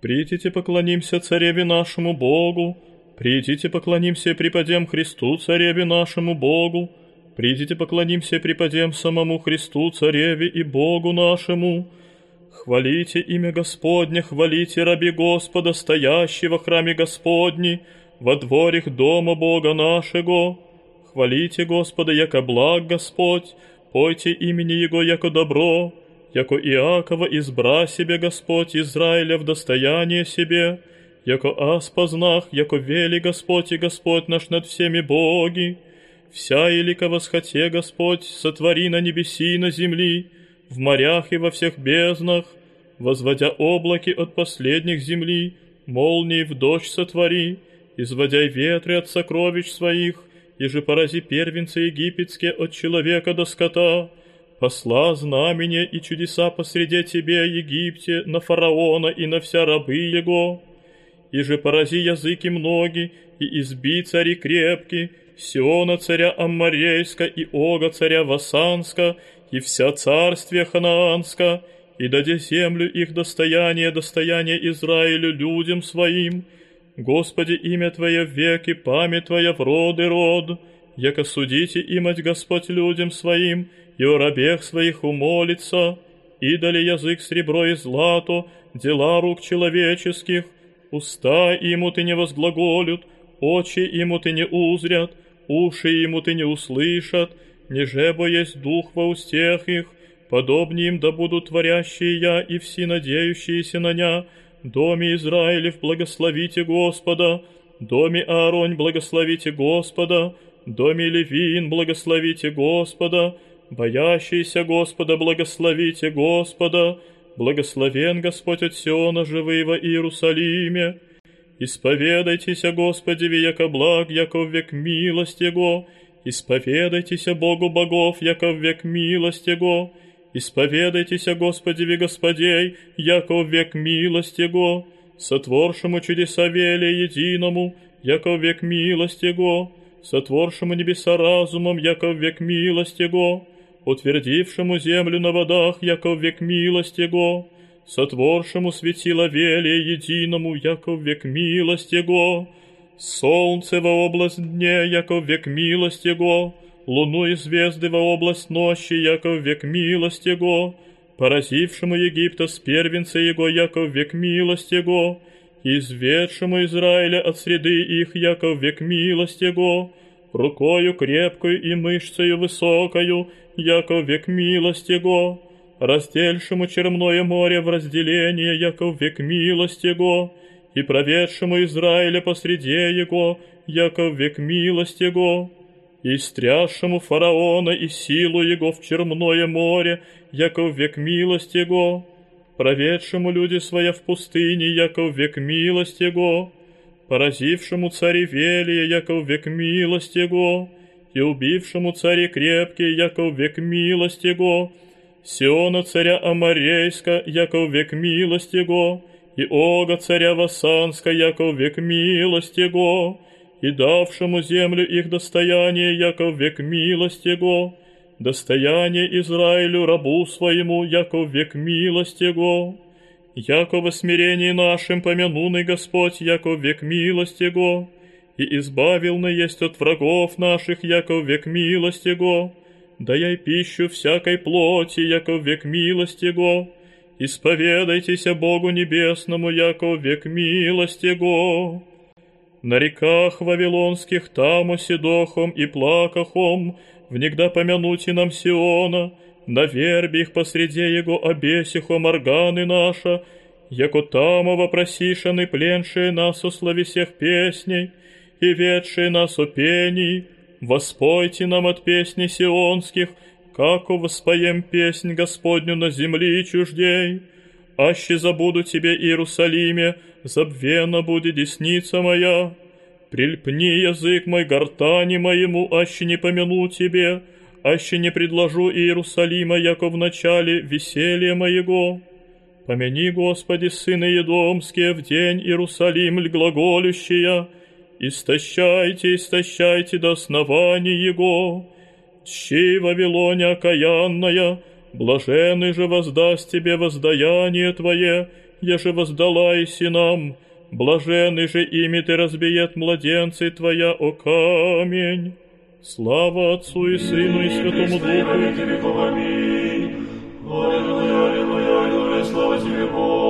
Придите поклонимся цареве нашему Богу, придите поклонимся и припадем Христу цареве нашему Богу, придите поклонимся и припадем самому Христу цареве и Богу нашему. Хвалите имя Господне, хвалите раби Господа, стоящего в храме Господни, во дворях дома Бога нашего. Хвалите Господа, яко благ Господь, пойте имени Его, яко добро, яко Иакова избра себе Господь Израиля в достояние себе, яко аз познах, яко вели Господь и Господь наш над всеми боги. Вся илика восхоте Господь сотвори на небеси и на земли, в морях и во всех безднах, возводя облаки от последних земли, молнии в дождь сотвори, изводя ветры от сокровищ своих, и же порази первенцы египетские от человека до скота, посла знамения и чудеса посреди тебе, Египте, на фараона и на вся рабы его, и же порази языки многие, и изби цари крепки, Сиона царя Аммарейска и Ога царя Васанска, и вся царствие Ханаанска, и даде землю их достояние, достояние Израилю людям своим, Господи, имя Твое веки, память Твоя в роды род, яко судите имать Господь людям своим, и о рабех своих умолится, и дали язык сребро и злато, дела рук человеческих, уста ему ты не возглаголют, очи ему ты не узрят, уши ему ты не услышат, нежебо есть дух во устех их, подобни им да будут творящие я и все надеющиеся на ня, доме Израилев благословите Господа, доме Ааронь благословите Господа, доме Левиин благословите Господа, боящиеся Господа благословите Господа, благословен Господь от Сиона живый во Иерусалиме. Исповедайтесь о Господе, яко благ, яко в век милость Его, исповедайтесь о Богу богов, яко в век милость Его, исповедайтесь о Господе ви Господей, яко в век милость Его, сотворшему чудеса велия единому, яко в век милость Его, сотворшему небеса разумом, яко в век милость Его, утвердившему землю на водах, яко век милость Его, сотворшему светило велия единому, яко век милость Его, солнце во область дне, яко век милость Его, луну и звезды во область ночи, яко век милость Его, поразившему Египта с первенца Его, яко век милость Его, изведшему Израиля от среды их, яко век милость Его, рукою крепкою и мышцею высокою, яко век милость Его, раздельшему черное море в разделение, яко век милость Его, и проведшему Израиля посреди Его, яко век милость Его, и стрясшему фараона и силу его в черное море, яко век милость его, проведшему люди своя в пустыне, яко век милость его, поразившему цари велия, яко век милость его, и убившему цари крепкие, яко в век милость его, Сиона царя Амарейска, яко в век милость его, и Ога царя Васанска, яко в век милость его, и давшему землю их достояние, яко в век милость Его, достояние Израилю рабу своему, яко в век милость Его, яко во смирении нашим помянуный Господь, яко век милость Его, и избавил на есть от врагов наших, яко в век милость Его, даяй пищу всякой плоти, яко в век милость Его, исповедайтесь Богу Небесному, яко в век милость Его. На реках вавилонских там оседохом и плакахом, Внегда помянути нам Сиона, на вербе их посреди его обесихом органы наша, Яко тамо вопросишаны пленшие нас о славе всех песней, И ведшие нас о воспойте нам от песни сионских, Како воспоем песнь Господню на земли чуждей. Аще забуду тебе, Иерусалиме, забвена будет десница моя. Прильпни язык мой гортани моему, аще не помяну тебе, аще не предложу Иерусалима, яко в начале веселья моего. Помяни, Господи, сыны Едомские, в день Иерусалим ль истощайте, истощайте до основания Его. Щи Вавилоне окаянная, блаженный же воздаст тебе воздаяние Твое, я же воздала и нам, блаженный же ими ты разбиет младенцы твоя, о камень. Слава Отцу и Сыну и Святому Духу. Аллилуйя, аллилуйя, аллилуйя, слава тебе, Боже.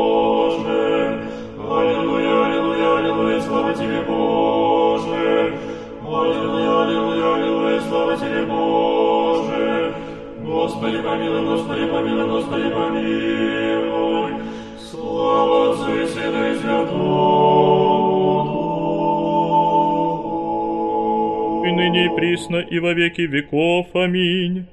Аллилуйя, аллилуйя, аллилуйя, слава тебе, Боже. Господи помилуй, Господи помилуй, Господи помилуй. Слава Отцу и Сыну и Святому Духу. И ныне и присно и во веки веков. Аминь.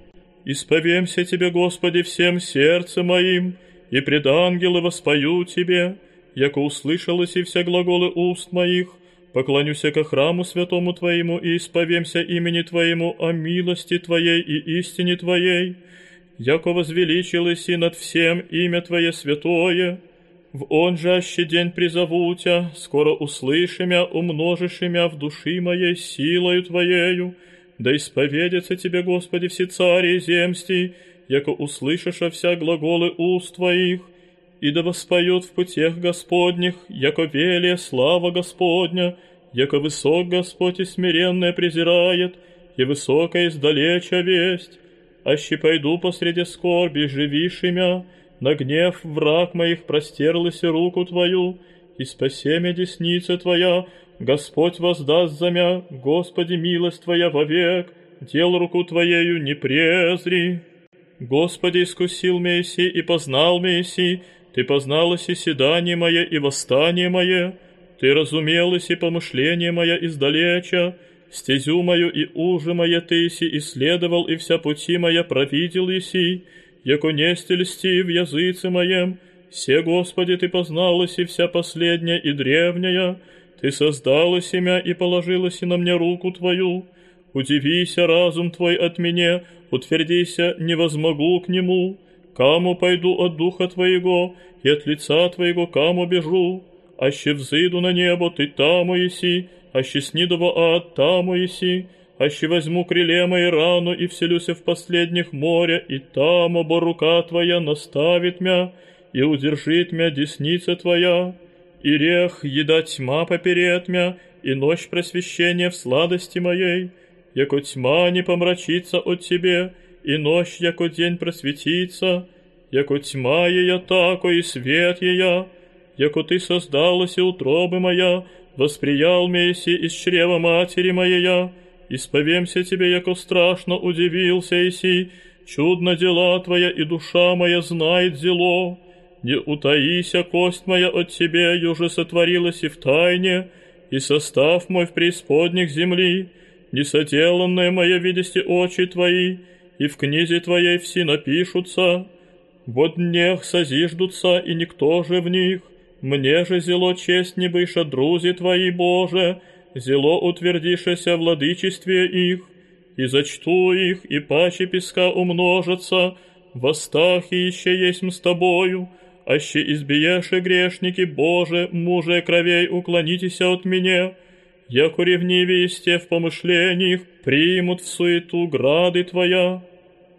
Исповемся Тебе, Господи, всем сердцем моим, и пред ангелы воспою Тебе, яко услышалось и все глаголы уст моих, поклонюся ко храму святому Твоему и исповемся имени Твоему о милости Твоей и истине Твоей, яко возвеличилось и над всем имя Твое святое, в он же аще день призову Тя, скоро услышимя, умножишимя в души моей силою Твоею, да исповедятся Тебе, Господи, все цари земсти, яко услышаша вся глаголы уст Твоих, и да воспоют в путях Господних, яко велия слава Господня, яко высок Господь и смиренное презирает, и высокая издалеча весть, аще пойду посреди скорби, живишь имя, на гнев враг моих простерлась руку Твою, и спасемя десница Твоя, Господь воздаст за мя, Господи, милость Твоя вовек, дел руку Твоею не презри. Господи, искусил Месси и познал Месси, Ты позналась и седание мое, и восстание мое, Ты разумелась и помышление мое издалеча, стезю мою и ужи мое Ты си исследовал, и вся пути моя провидел еси, яко не стельсти в языце моем, все, Господи, Ты позналась и вся последняя и древняя, Ты создала семя и положилась и на мне руку Твою. Удивися разум Твой от меня, утвердися, не возмогу к нему. Каму пойду от духа Твоего, и от лица Твоего каму бежу. Аще взыду на небо, Ты там еси, аще сниду во ад, там еси, аще возьму криле мои рану и вселюся в последних моря, и там, оба рука Твоя наставит мя, и удержит мя десница Твоя, и рех еда тьма поперед мя, и ночь просвещения в сладости моей, яко тьма не помрачится от Тебе, и ночь, яко день просветится, яко тьма ея тако и свет ея, яко Ты создалась и утробы моя, восприял меси из чрева матери моей, исповемся Тебе, яко страшно удивился Иси, чудно дела Твоя и душа моя знает зело, не утаися, кость моя от Тебе, юже сотворилась и в тайне, и состав мой в преисподних земли, несоделанное мое видести очи Твои, и в книзе Твоей все напишутся. Вот днех созиждутся, и никто же в них. Мне же зело честь не быша друзи Твои, Боже, зело утвердишеся владычестве их, и зачту их, и паче песка умножатся, востах и еще есть с Тобою, аще избиеше грешники, Боже, муже кровей, уклонитесь от меня, яко ревнивее в помышлениях, примут в суету грады Твоя.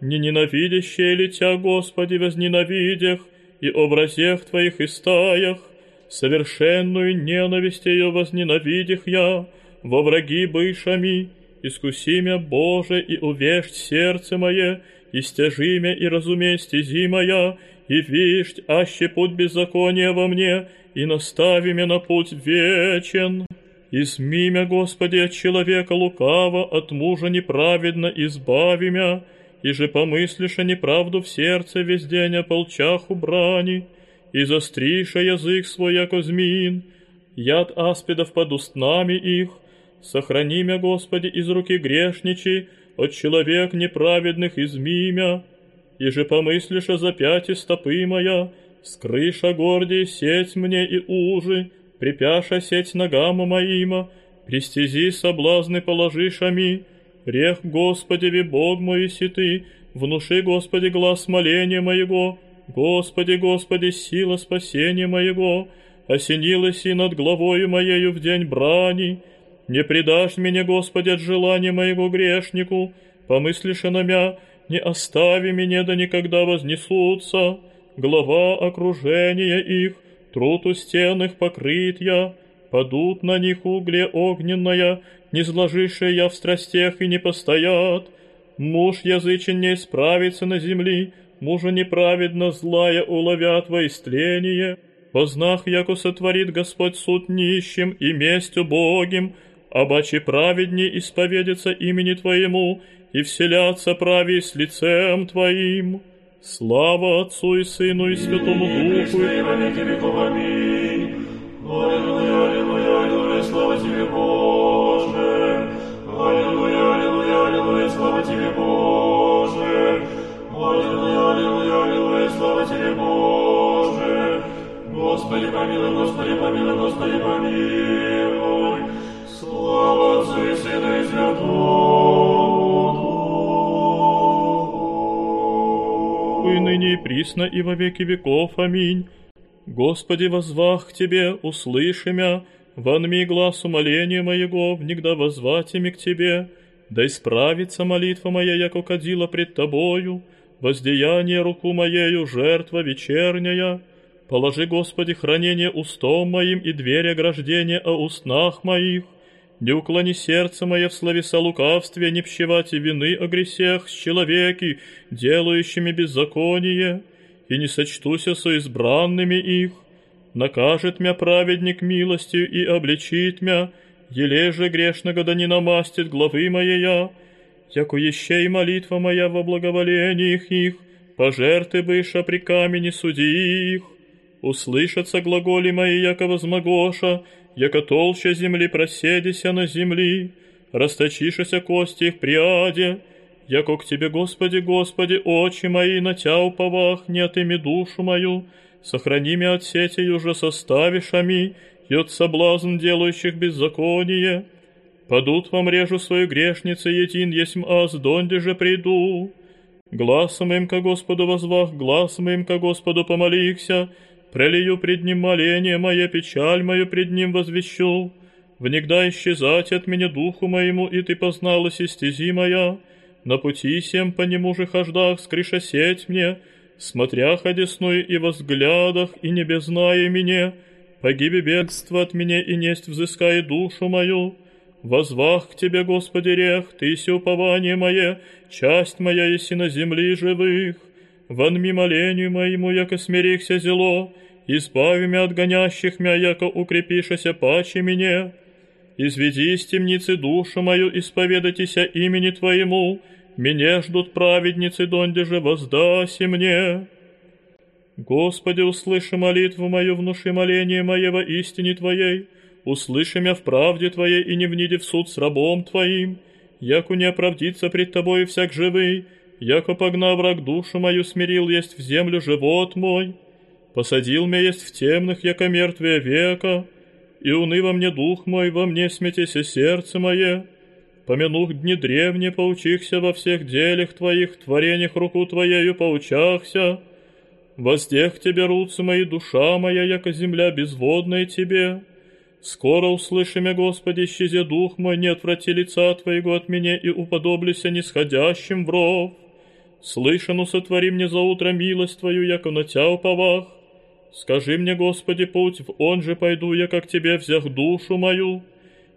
Не ненавидящие ли Тя, Господи, возненавидях, и образех Твоих и стаях, совершенную ненависть ее возненавидях я, во враги бышами, искуси мя, Боже, и увежь сердце мое, и стяжи мя, и разумей стези моя, и вишь, аще путь беззакония во мне, и настави меня на путь вечен. Изми мя, Господи, от человека лукаво, от мужа неправедно избави мя, и же помыслишь о неправду в сердце весь день о полчах убрани, и застриша язык свой, яко змеин, яд аспидов под устнами их, сохрани мя, Господи, из руки грешничи, от человек неправедных измимя, и же помыслишь о запяти стопы моя, скрыша гордей сеть мне и ужи, припяша сеть ногам моима, пристези соблазны положишами, рех Господеви Бог мой си ты, внуши, Господи, глаз моления моего, Господи, Господи, сила спасения моего, осенилась и над главою моею в день брани, не предашь меня, Господи, от желания моего грешнику, помыслишь на мя, не остави меня, да никогда вознесутся, глава окружения их, труд у их покрыт я, падут на них угле огненная, не сложившая я в страстях и не постоят. Муж язычен не исправится на земли, мужа неправедно злая уловят во истление. Познах, яко сотворит Господь суд нищим и месть убогим, обаче праведней исповедится имени Твоему и вселятся прави с лицем Твоим. Слава Отцу и Сыну и Святому Духу. Аллилуйя, аллилуйя, аллилуйя, слава Тебе, Боже. Аллилуйя, аллилуйя, аллилуйя, слава Тебе, Боже. Аллилуйя, аллилуйя, аллилуйя, слава Тебе, Боже. Господи, помилуй, Господи, помилуй, Господи, помилуй. Слава Отцу и Сыну и Святому ныне и присно и во веки веков. Аминь. Господи, возвах к Тебе, услыши мя, вонми глаз умоления моего, внегда возвати к Тебе, да исправится молитва моя, яко кадила пред Тобою, воздеяние руку моею, жертва вечерняя. Положи, Господи, хранение устом моим и дверь ограждения о устнах моих. Не уклони сердце мое в словеса лукавстве, не пщевати вины о гресех с человеки, делающими беззаконие и не сочтуся со избранными их. Накажет мя праведник милостью и обличит мя, еле же грешного да не намастит главы моея, яко еще и молитва моя во благоволениях их, пожерты быша при камени суди их. Услышатся глаголи мои, яко возмогоша, яко толща земли проседися на земли, расточишися кости их приаде, яко к Тебе, Господи, Господи, очи мои на Тя уповах, не отыми душу мою, сохрани меня от сети уже составишами, и от соблазн делающих беззаконие. Падут вам режу свою грешницы, един есмь аз, донде же приду. Гласом им ко Господу возвах, гласом им ко Господу помолихся, прелию пред Ним моление мое, печаль мою пред Ним возвещу. Внегда исчезать от меня духу моему, и Ты позналась и моя, на пути сем по нему же хождах скришосеть мне, смотря одесную и взглядах, и не безная меня, погибе бедство от меня и несть взыскай душу мою. Возвах к Тебе, Господи, рех, Ты си упование мое, часть моя еси на земли живых. Вонми молению моему, яко смирихся зело, избави меня от гонящих мя, яко укрепишася паче мне. Изведи из темницы душу мою, исповедайтеся имени Твоему, меня ждут праведницы, донде же воздаси мне. Господи, услыши молитву мою, внуши моление мое во истине Твоей, услыши меня в правде Твоей и не вниди в суд с рабом Твоим, яко не оправдится пред Тобой всяк живый, яко погнав враг душу мою смирил есть в землю живот мой, посадил меня есть в темных, яко мертвые века, и уныва мне дух мой, во мне сметеся сердце мое. Помянух дни древние, поучихся во всех делях твоих, творениях руку твоею поучахся. Воздех тебе руцы мои, душа моя, яко земля безводная тебе. Скоро услышиме, Господи, исчезе дух мой, не отврати лица Твоего от меня и уподоблися нисходящим в ров. Слышану сотвори мне за утро милость Твою, яко на Тя уповах. Скажи мне, Господи, путь, в он же пойду я, как Тебе взях душу мою.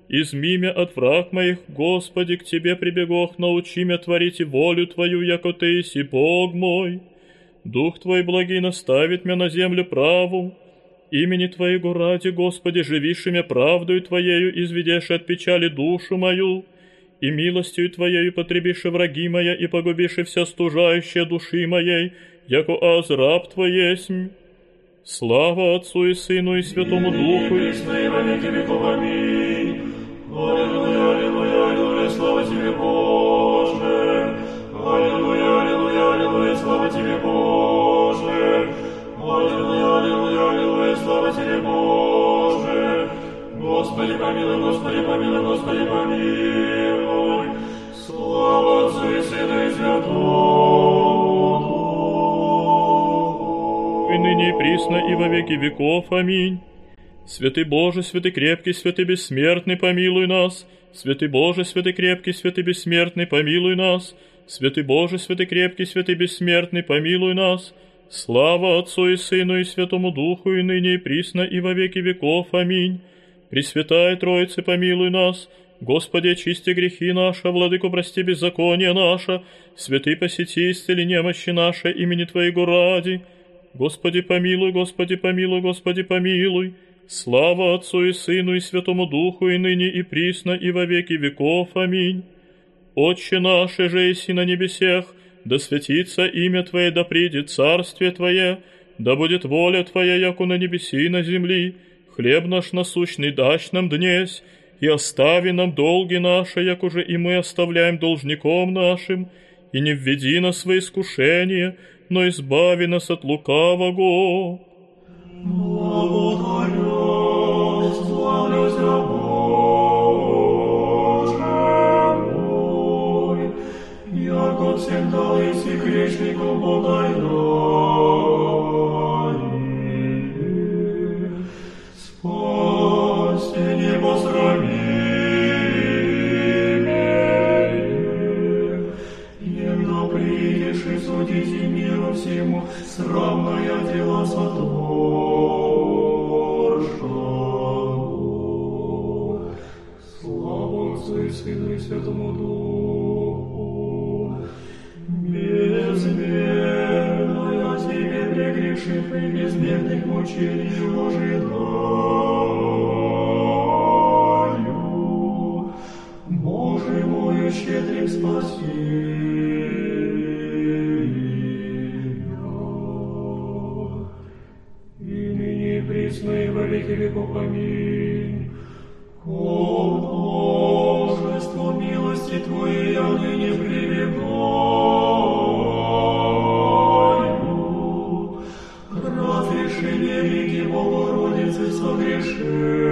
Изми меня от враг моих, Господи, к Тебе прибегох, научи меня творить и волю Твою, яко Ты иси Бог мой. Дух Твой благий наставит меня на землю праву. Имени Твоего ради, Господи, живишь меня правдою Твоею, изведешь от печали душу мою, и милостью Твоею потребишь враги моя, и погубишь вся стужающая души моей, яко аз раб Твой есмь. Слава Отцу и Сыну и Святому Духу. И во веки веков. Аминь. Присно и во веки веков. Аминь. Святый Боже, святый крепкий, святый бессмертный, помилуй нас. Святый Боже, святый крепкий, святый бессмертный, помилуй нас. Святый Боже, святый крепкий, святый бессмертный, помилуй нас. Слава Отцу и Сыну и Святому Духу, и ныне и присно, и во веки веков. Аминь. Пресвятая Троице, помилуй нас. Господи, очисти грехи наши, Владыку, прости беззаконие наше. Святый посети, исцели немощи наши, имени Твоего ради. Господи, помилуй, Господи, помилуй, Господи, помилуй. Слава Отцу и Сыну и Святому Духу, и ныне и присно, и во веки веков. Аминь. Отче наше же еси на небесех, да святится имя Твое, да придет царствие Твое, да будет воля Твоя, яку на небеси и на земли. Хлеб наш насущный дашь нам днесь, и остави нам долги наши, як уже и мы оставляем должником нашим, и не введи нас в искушение, но избави нас от лукавого. Благодарю, славлюсь Боже мой, яко всем дал и грешнику подаю. Миру всему, срамная дела сотворшего. Слава Отцу и Сыну и Святому Духу. Безмерная тебе прегрешив и безмерных мучений ожидаю. Ныне и во веки веков. Аминь. О, множество милости Твоей я ныне прибегаю. Разрешение реки Богородицы согрешений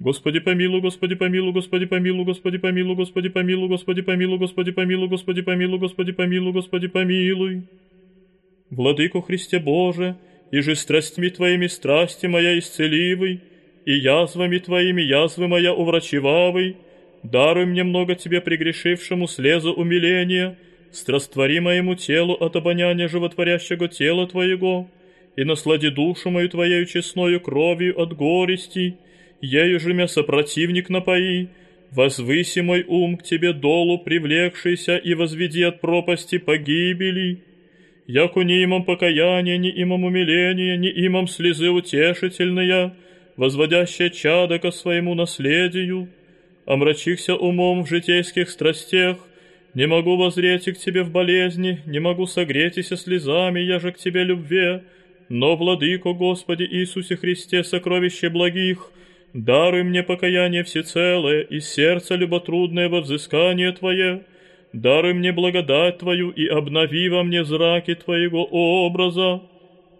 Господи помилуй, Господи помилуй, Господи помилуй, Господи помилуй, Господи помилуй, Господи помилуй, Господи помилуй, Господи помилуй, Господи помилуй, Господи помилуй. Владыко Христе Боже, и же страстьми Твоими страсти моя исцеливый, и язвами Твоими язвы моя уврачевавый, даруй мне много Тебе прегрешившему слезу умиления, страствори моему телу от обоняния животворящего тела Твоего, и наслади душу мою Твоею честною кровью от горести, ею же мя сопротивник напои, возвыси мой ум к Тебе долу привлекшийся и возведи от пропасти погибели, яко не имам покаяния, не имам умиления, не имам слезы утешительные, возводящая чадо ко своему наследию, омрачихся умом в житейских страстях, не могу возреть и к тебе в болезни, не могу согретися слезами, я же к тебе любве, но, Владыко Господи Иисусе Христе, сокровище благих, даруй мне покаяние всецелое и сердце люботрудное во взыскание Твое, даруй мне благодать Твою и обнови во мне зраки Твоего образа.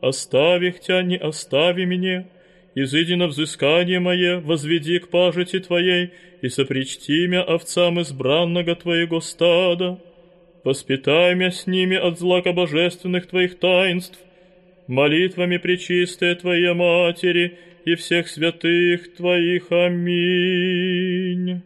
Оставих Тя, не остави меня, изыди на взыскание мое, возведи к пажити Твоей и сопричти мя овцам избранного Твоего стада. Воспитай мя с ними от злака божественных Твоих таинств, молитвами пречистая Твоя Матери и всех святых Твоих. Аминь.